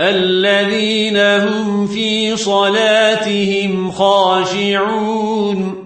الذين هم في صلاتهم خاشعون.